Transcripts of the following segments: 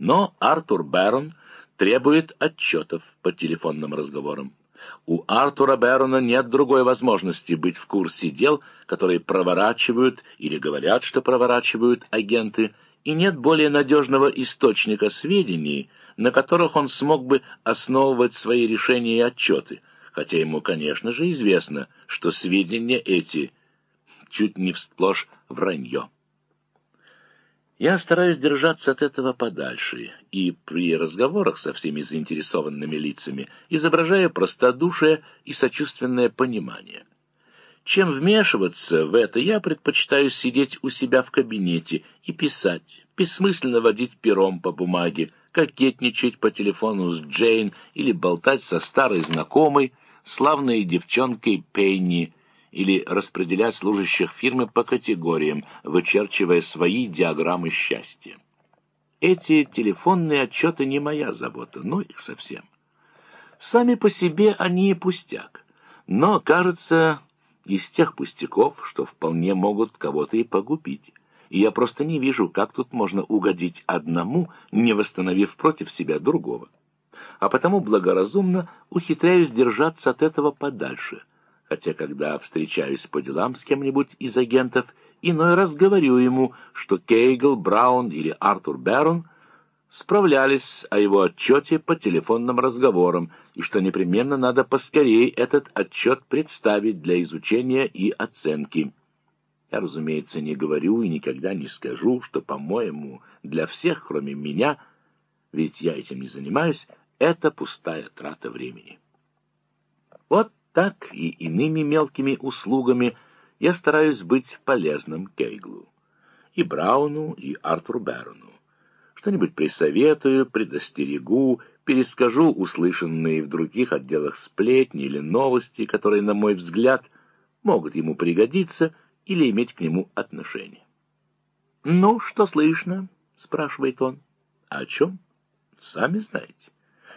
Но Артур Бэрон требует отчетов по телефонным разговорам. У Артура Бэрона нет другой возможности быть в курсе дел, которые проворачивают или говорят, что проворачивают агенты, и нет более надежного источника сведений, на которых он смог бы основывать свои решения и отчеты, хотя ему, конечно же, известно, что сведения эти чуть не всплошь вранье. Я стараюсь держаться от этого подальше и при разговорах со всеми заинтересованными лицами изображаю простодушие и сочувственное понимание. Чем вмешиваться в это, я предпочитаю сидеть у себя в кабинете и писать, бессмысленно водить пером по бумаге, кокетничать по телефону с Джейн или болтать со старой знакомой, славной девчонкой Пенни, или распределять служащих фирмы по категориям, вычерчивая свои диаграммы счастья. Эти телефонные отчеты не моя забота, но их совсем. Сами по себе они пустяк, но, кажется, из тех пустяков, что вполне могут кого-то и погубить. И я просто не вижу, как тут можно угодить одному, не восстановив против себя другого. А потому благоразумно ухитряюсь держаться от этого подальше – хотя когда встречаюсь по делам с кем-нибудь из агентов, иной раз говорю ему, что Кейгл, Браун или Артур Берон справлялись о его отчете по телефонным разговорам, и что непременно надо поскорее этот отчет представить для изучения и оценки. Я, разумеется, не говорю и никогда не скажу, что, по-моему, для всех, кроме меня, ведь я этим не занимаюсь, это пустая трата времени. Вот так и иными мелкими услугами я стараюсь быть полезным Кейглу. И Брауну, и Артуру Берону. Что-нибудь присоветую, предостерегу, перескажу услышанные в других отделах сплетни или новости, которые, на мой взгляд, могут ему пригодиться или иметь к нему отношение. «Ну, что слышно?» — спрашивает он. «О чем? Сами знаете.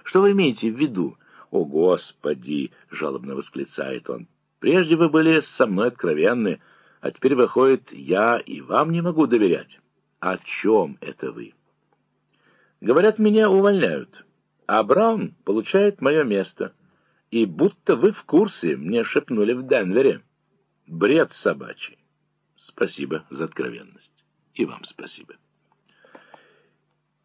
Что вы имеете в виду?» «О, Господи!» — жалобно восклицает он. «Прежде вы были со мной откровенны, а теперь, выходит, я и вам не могу доверять. О чем это вы?» «Говорят, меня увольняют, а Браун получает мое место. И будто вы в курсе, мне шепнули в Денвере. Бред собачий. Спасибо за откровенность. И вам спасибо».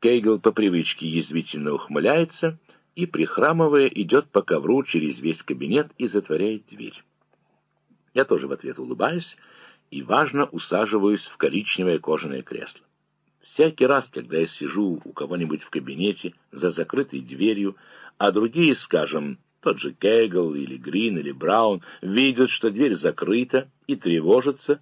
Кейгл по привычке язвительно ухмыляется — и, прихрамывая, идет по ковру через весь кабинет и затворяет дверь. Я тоже в ответ улыбаюсь и, важно, усаживаюсь в коричневое кожаное кресло. Всякий раз, когда я сижу у кого-нибудь в кабинете за закрытой дверью, а другие, скажем, тот же Кегл или Грин или Браун, видят, что дверь закрыта и тревожатся,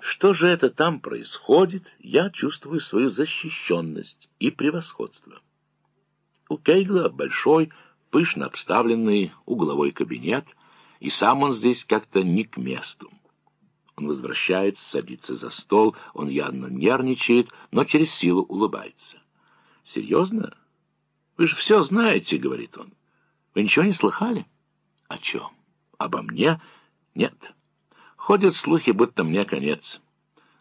что же это там происходит, я чувствую свою защищенность и превосходство. У Кейгла большой, пышно обставленный угловой кабинет, и сам он здесь как-то не к месту. Он возвращается, садится за стол, он явно нервничает, но через силу улыбается. «Серьезно? Вы же все знаете», — говорит он. «Вы ничего не слыхали?» «О чем? Обо мне? Нет. Ходят слухи, будто мне конец.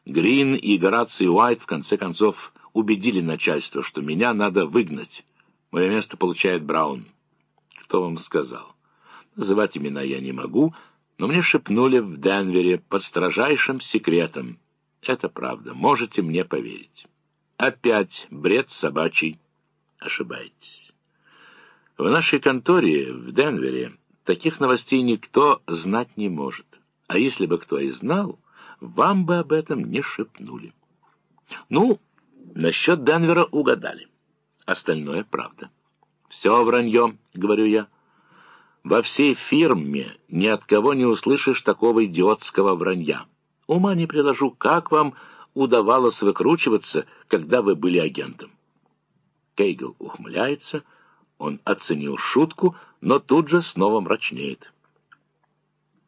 Грин и Гораций Уайт в конце концов убедили начальство, что меня надо выгнать». Мое место получает Браун. Кто вам сказал? Называть имена я не могу, но мне шепнули в Денвере под строжайшим секретом. Это правда, можете мне поверить. Опять бред собачий. Ошибаетесь. В нашей конторе в Денвере таких новостей никто знать не может. А если бы кто и знал, вам бы об этом не шепнули. Ну, насчет Денвера угадали. Остальное правда. Все вранье, говорю я. Во всей фирме ни от кого не услышишь такого идиотского вранья. Ума не приложу, как вам удавалось выкручиваться, когда вы были агентом. Кейгл ухмыляется, он оценил шутку, но тут же снова мрачнеет.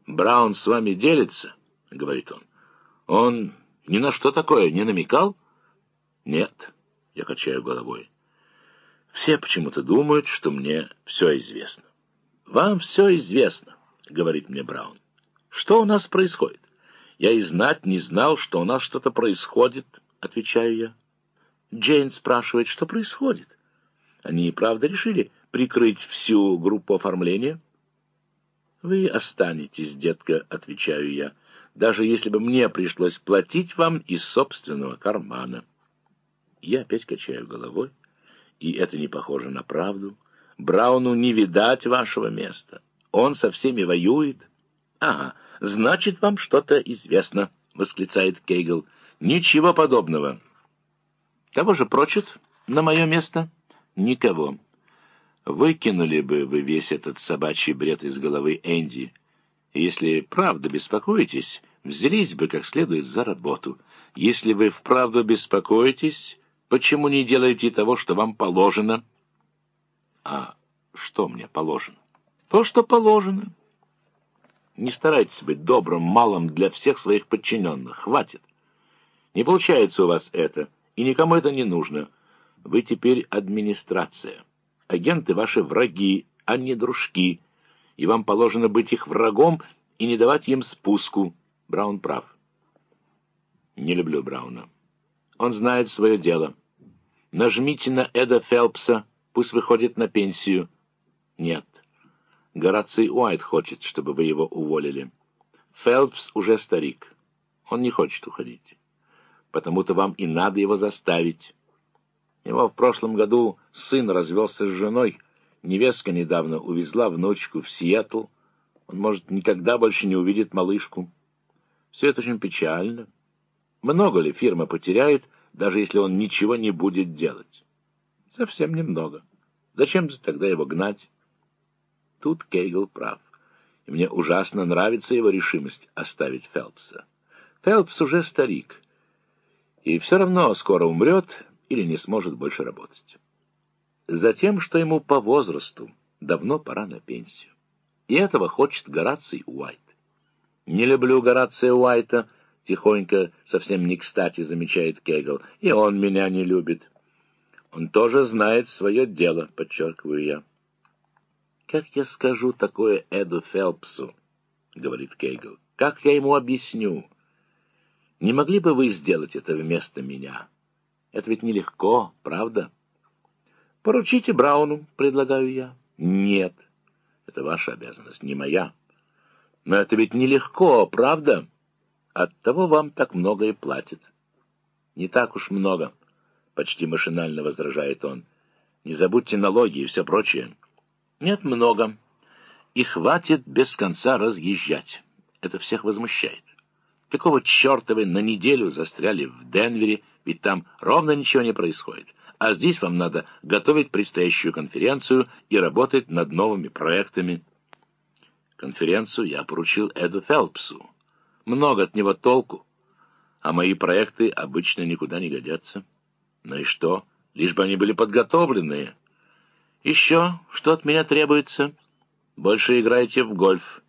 «Браун с вами делится?» — говорит он. «Он ни на что такое не намекал?» «Нет», — я качаю головой. Все почему-то думают, что мне все известно. «Вам все известно», — говорит мне Браун. «Что у нас происходит?» «Я и знать не знал, что у нас что-то происходит», — отвечаю я. Джейн спрашивает, что происходит. Они и правда решили прикрыть всю группу оформления? Вы останетесь, детка, отвечаю я, даже если бы мне пришлось платить вам из собственного кармана. Я опять качаю головой, и это не похоже на правду. Брауну не видать вашего места. Он со всеми воюет. Ага, значит, вам что-то известно, восклицает Кейгл. Ничего подобного. Кого же прочит на мое место? Никого. Выкинули бы вы весь этот собачий бред из головы Энди. Если правда беспокоитесь, взялись бы как следует за работу. Если вы вправду беспокоитесь, почему не делаете того, что вам положено? А что мне положено? То, что положено. Не старайтесь быть добрым, малым для всех своих подчиненных. Хватит. Не получается у вас это, и никому это не нужно. Вы теперь администрация. Агенты ваши враги, а не дружки. И вам положено быть их врагом и не давать им спуску. Браун прав. Не люблю Брауна. Он знает свое дело. Нажмите на Эда Фелпса, пусть выходит на пенсию. Нет. Гораций Уайт хочет, чтобы вы его уволили. Фелпс уже старик. Он не хочет уходить. Потому-то вам и надо его заставить. Его в прошлом году сын развелся с женой, невестка недавно увезла внучку в Сиэтл. Он, может, никогда больше не увидит малышку. Все это очень печально. Много ли фирма потеряет, даже если он ничего не будет делать? Совсем немного. Зачем же тогда его гнать? Тут Кейгл прав. И мне ужасно нравится его решимость оставить Фелпса. Фелпс уже старик. И все равно скоро умрет, или не сможет больше работать. Затем, что ему по возрасту давно пора на пенсию. И этого хочет Гораций Уайт. «Не люблю Горация Уайта», — тихонько, совсем не кстати замечает Кегл, — «и он меня не любит». «Он тоже знает свое дело», — подчеркиваю я. «Как я скажу такое Эду Фелпсу?» — говорит Кейгл. «Как я ему объясню? Не могли бы вы сделать это вместо меня?» Это ведь нелегко, правда? Поручите Брауну, предлагаю я. Нет, это ваша обязанность, не моя. Но это ведь нелегко, правда? Оттого вам так много и платят. Не так уж много, почти машинально возражает он. Не забудьте налоги и все прочее. Нет, много. И хватит без конца разъезжать. Это всех возмущает. Какого черта вы на неделю застряли в Денвере, ведь там ровно ничего не происходит. А здесь вам надо готовить предстоящую конференцию и работать над новыми проектами. Конференцию я поручил Эду Фелпсу. Много от него толку, а мои проекты обычно никуда не годятся. Ну и что? Лишь бы они были подготовленные. Еще что от меня требуется? Больше играйте в гольф.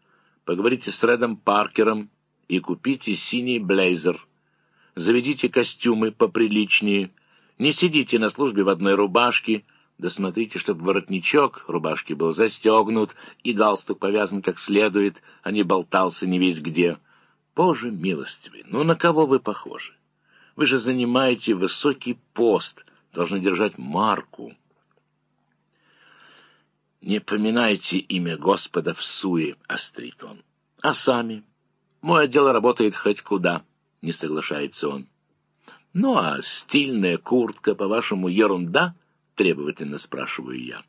Поговорите с Редом Паркером и купите синий блейзер — заведите костюмы поприличнее, не сидите на службе в одной рубашке, да смотрите, чтобы воротничок рубашки был застегнут и галстук повязан как следует, а не болтался не весь где. Боже милостивый, ну на кого вы похожи? Вы же занимаете высокий пост, должны держать марку. Не поминайте имя Господа в суе, острит он. А сами? Мой отдел работает хоть куда не соглашается он. «Ну а стильная куртка, по-вашему, ерунда?» — требовательно спрашиваю я.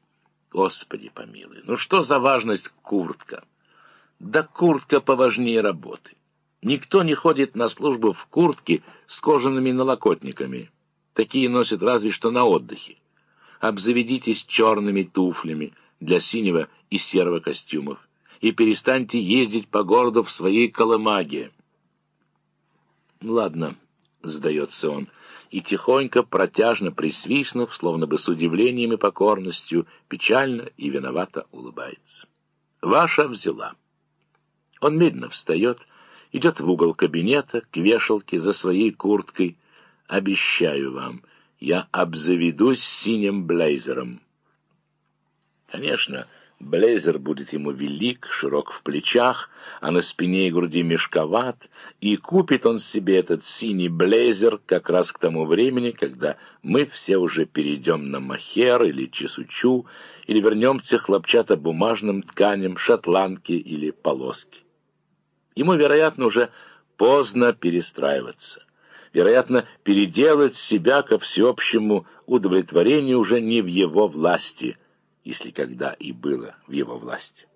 «Господи помилуй, ну что за важность куртка?» «Да куртка поважнее работы. Никто не ходит на службу в куртке с кожаными налокотниками. Такие носят разве что на отдыхе. Обзаведитесь черными туфлями для синего и серого костюмов и перестаньте ездить по городу в своей колымаге». «Ладно», — сдается он, и тихонько, протяжно присвистнув, словно бы с удивлением и покорностью, печально и виновато улыбается. «Ваша взяла». Он медленно встает, идет в угол кабинета, к вешалке за своей курткой. «Обещаю вам, я обзаведусь синим блейзером». Конечно, Блейзер будет ему велик, широк в плечах, а на спине и груди мешковат, и купит он себе этот синий блейзер как раз к тому времени, когда мы все уже перейдем на махер или чесучу, или вернемся хлопчатобумажным тканям шотландки или полоски. Ему, вероятно, уже поздно перестраиваться. Вероятно, переделать себя ко всеобщему удовлетворению уже не в его власти – если когда и было в его власти.